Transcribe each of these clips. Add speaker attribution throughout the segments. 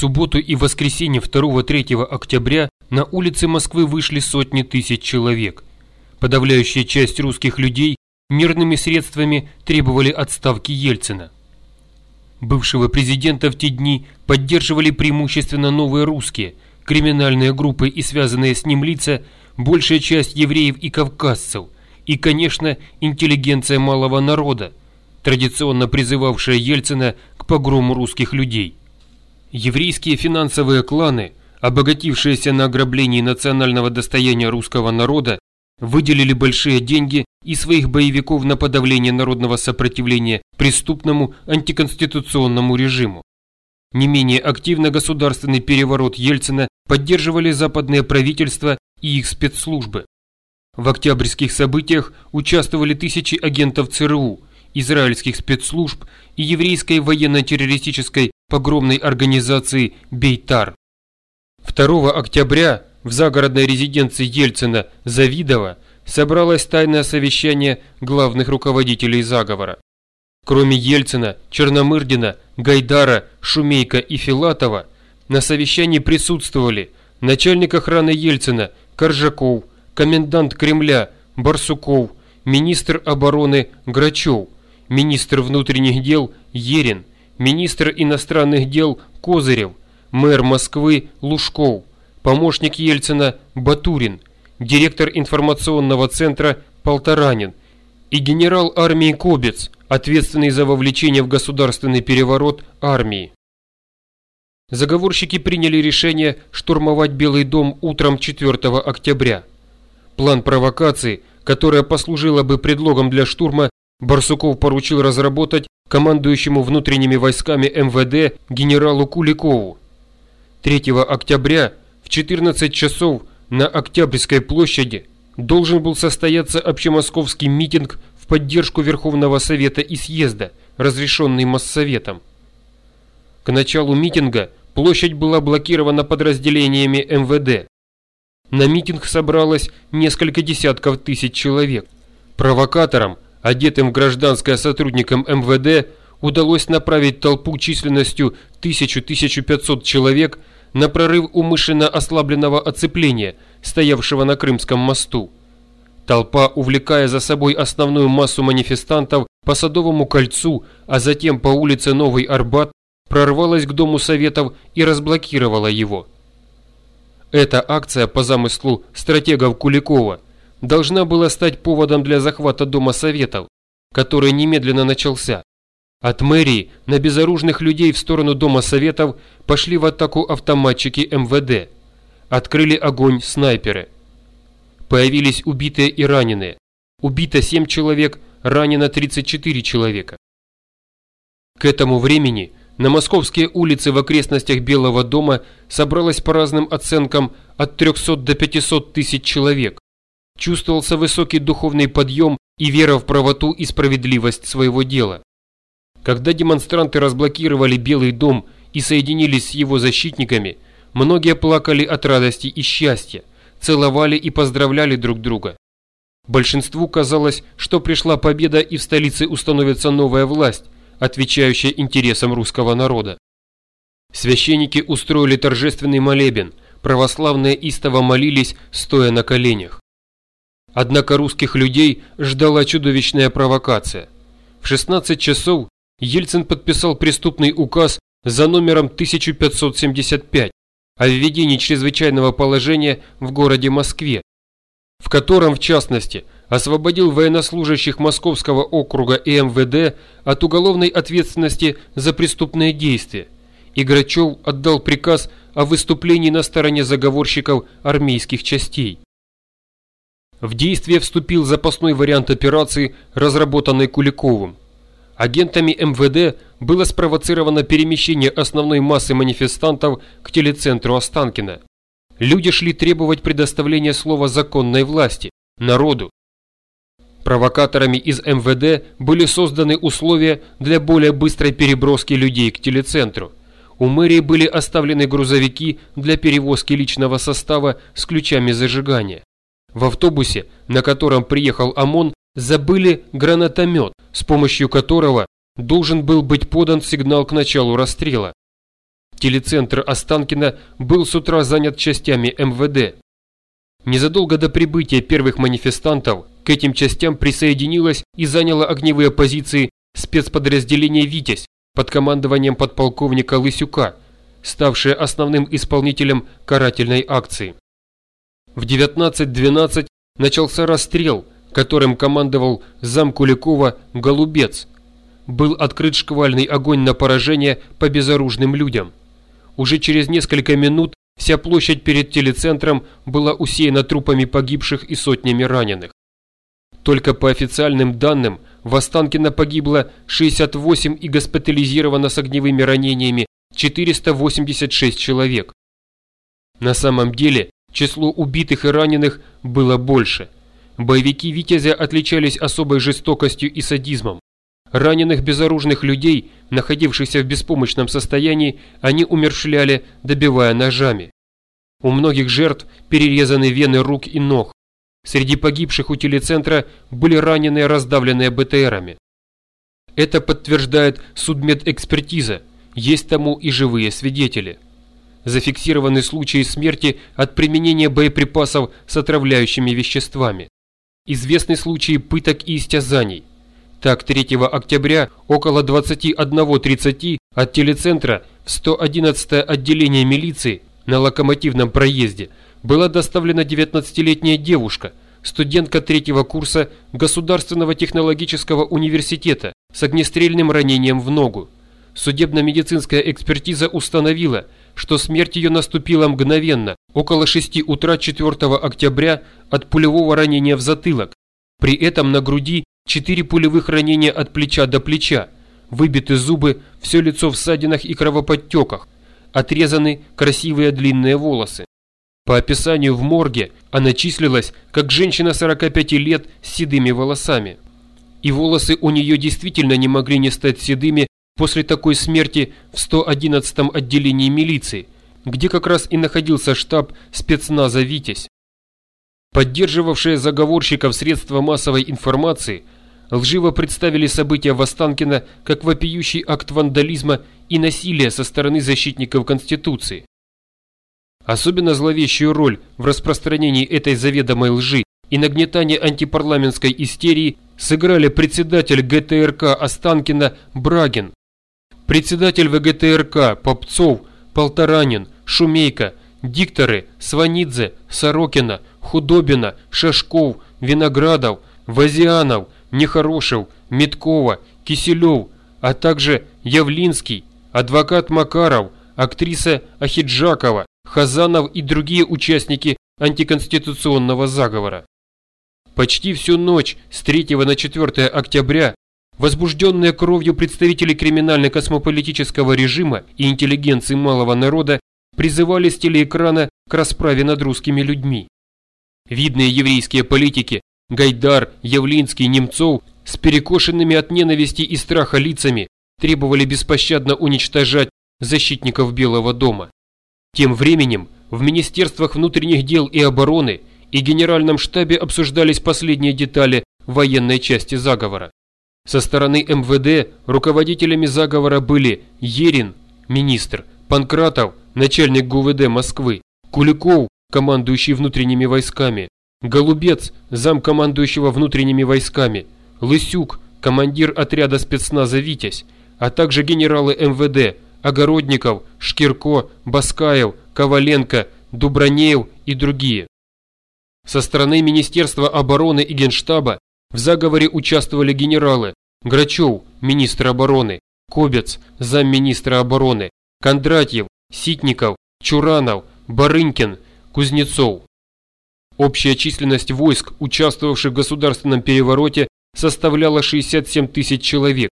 Speaker 1: субботу и воскресенье 2-3 октября на улицы Москвы вышли сотни тысяч человек. Подавляющая часть русских людей мирными средствами требовали отставки Ельцина. Бывшего президента в те дни поддерживали преимущественно новые русские, криминальные группы и связанные с ним лица, большая часть евреев и кавказцев, и, конечно, интеллигенция малого народа, традиционно призывавшая Ельцина к погрому русских людей. Еврейские финансовые кланы, обогатившиеся на ограблении национального достояния русского народа, выделили большие деньги и своих боевиков на подавление народного сопротивления преступному антиконституционному режиму. Не менее активно государственный переворот Ельцина поддерживали западные правительства и их спецслужбы. В октябрьских событиях участвовали тысячи агентов ЦРУ, израильских спецслужб и еврейской военно-террористической погромной организации «Бейтар». 2 октября в загородной резиденции Ельцина Завидово собралось тайное совещание главных руководителей заговора. Кроме Ельцина, Черномырдина, Гайдара, Шумейка и Филатова, на совещании присутствовали начальник охраны Ельцина Коржаков, комендант Кремля Барсуков, министр обороны Грачев, министр внутренних дел Ерин, министр иностранных дел Козырев, мэр Москвы Лужков, помощник Ельцина Батурин, директор информационного центра Полторанин и генерал армии Кобец, ответственный за вовлечение в государственный переворот армии. Заговорщики приняли решение штурмовать Белый дом утром 4 октября. План провокации, которая послужила бы предлогом для штурма, Барсуков поручил разработать командующему внутренними войсками МВД генералу Куликову. 3 октября в 14 часов на Октябрьской площади должен был состояться общемосковский митинг в поддержку Верховного Совета и съезда, разрешенный Моссоветом. К началу митинга площадь была блокирована подразделениями МВД. На митинг собралось несколько десятков тысяч человек. Провокаторам, одетым в гражданское сотрудникам МВД, удалось направить толпу численностью 1000-1500 человек на прорыв умышленно ослабленного оцепления, стоявшего на Крымском мосту. Толпа, увлекая за собой основную массу манифестантов по Садовому кольцу, а затем по улице Новый Арбат, прорвалась к Дому Советов и разблокировала его. Эта акция по замыслу стратегов Куликова должна была стать поводом для захвата Дома Советов, который немедленно начался. От мэрии на безоружных людей в сторону Дома Советов пошли в атаку автоматчики МВД. Открыли огонь снайперы. Появились убитые и раненые. Убито 7 человек, ранено 34 человека. К этому времени на московские улицы в окрестностях Белого дома собралось по разным оценкам от 300 до 500 тысяч человек. Чувствовался высокий духовный подъем и вера в правоту и справедливость своего дела. Когда демонстранты разблокировали Белый дом и соединились с его защитниками, многие плакали от радости и счастья, целовали и поздравляли друг друга. Большинству казалось, что пришла победа и в столице установится новая власть, отвечающая интересам русского народа. Священники устроили торжественный молебен, православные истово молились, стоя на коленях. Однако русских людей ждала чудовищная провокация. В 16 часов Ельцин подписал преступный указ за номером 1575 о введении чрезвычайного положения в городе Москве, в котором, в частности, освободил военнослужащих Московского округа и МВД от уголовной ответственности за преступные действия, и Грачев отдал приказ о выступлении на стороне заговорщиков армейских частей. В действие вступил запасной вариант операции, разработанный Куликовым. Агентами МВД было спровоцировано перемещение основной массы манифестантов к телецентру Останкино. Люди шли требовать предоставления слова законной власти, народу. Провокаторами из МВД были созданы условия для более быстрой переброски людей к телецентру. У мэрии были оставлены грузовики для перевозки личного состава с ключами зажигания. В автобусе, на котором приехал ОМОН, забыли гранатомет, с помощью которого должен был быть подан сигнал к началу расстрела. Телецентр Останкино был с утра занят частями МВД. Незадолго до прибытия первых манифестантов к этим частям присоединилось и заняло огневые позиции спецподразделение «Витязь» под командованием подполковника Лысюка, ставшее основным исполнителем карательной акции. В 19.12 начался расстрел, которым командовал зам Куликова Голубец. Был открыт шквальный огонь на поражение по безоружным людям. Уже через несколько минут вся площадь перед телецентром была усеяна трупами погибших и сотнями раненых. Только по официальным данным в Останкино погибло 68 и госпитализировано с огневыми ранениями 486 человек. На самом деле число убитых и раненых было больше. Боевики «Витязя» отличались особой жестокостью и садизмом. Раненых безоружных людей, находившихся в беспомощном состоянии, они умершляли, добивая ножами. У многих жертв перерезаны вены рук и ног. Среди погибших у телецентра были раненые, раздавленные БТРами. Это подтверждает судмедэкспертиза, есть тому и живые свидетели. Зафиксированы случаи смерти от применения боеприпасов с отравляющими веществами. Известны случаи пыток и истязаний. Так, 3 октября около 21.30 от телецентра в 111 отделение милиции на локомотивном проезде была доставлена 19-летняя девушка, студентка третьего курса Государственного технологического университета с огнестрельным ранением в ногу. Судебно-медицинская экспертиза установила, что смерть ее наступила мгновенно, около 6 утра 4 октября от пулевого ранения в затылок. При этом на груди Четыре пулевых ранения от плеча до плеча, выбиты зубы, все лицо в ссадинах и кровоподтеках, отрезаны красивые длинные волосы. По описанию в морге она числилась как женщина 45 лет с седыми волосами. И волосы у нее действительно не могли не стать седыми после такой смерти в 111-м отделении милиции, где как раз и находился штаб спецназа «Витязь». Поддерживавшие заговорщиков средства массовой информации лживо представили события в Останкино как вопиющий акт вандализма и насилия со стороны защитников Конституции. Особенно зловещую роль в распространении этой заведомой лжи и нагнетании антипарламентской истерии сыграли председатель ГТРК Останкина Брагин, председатель ВГТРК Попцов, Полторанин, Шумейко, дикторы Сванидзе, Сорокина, Худобина, Шашков, Виноградов, Вазианов, Нехорошев, Меткова, Киселев, а также Явлинский, адвокат Макаров, актриса Ахиджакова, Хазанов и другие участники антиконституционного заговора. Почти всю ночь с 3 на 4 октября возбужденные кровью представители криминально-космополитического режима и интеллигенции малого народа призывали с телеэкрана к расправе над русскими людьми. Видные еврейские политики Гайдар, Явлинский, Немцов с перекошенными от ненависти и страха лицами требовали беспощадно уничтожать защитников Белого дома. Тем временем в Министерствах внутренних дел и обороны и Генеральном штабе обсуждались последние детали военной части заговора. Со стороны МВД руководителями заговора были Ерин, министр, Панкратов, начальник ГУВД Москвы, Куликов, командующий внутренними войсками, Голубец, зам командующего внутренними войсками, Лысюк, командир отряда спецназа «Витязь», а также генералы МВД, Огородников, Шкирко, Баскаев, Коваленко, Дубранеев и другие. Со стороны Министерства обороны и Генштаба в заговоре участвовали генералы Грачев, министр обороны, Кобец, замминистра обороны, Кондратьев, Ситников, Чуранов, Барынькин, Кузнецов. Общая численность войск, участвовавших в государственном перевороте, составляла 67 тысяч человек,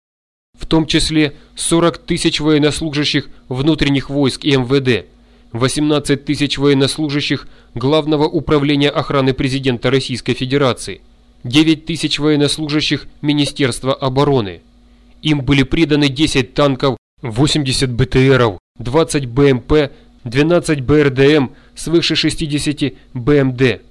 Speaker 1: в том числе 40 тысяч военнослужащих внутренних войск и МВД, 18 тысяч военнослужащих Главного управления охраны президента Российской Федерации, 9 тысяч военнослужащих Министерства обороны. Им были приданы 10 танков, 80 БТРов, 20 БМП, 12 БРДМ, свыше 60 БМД.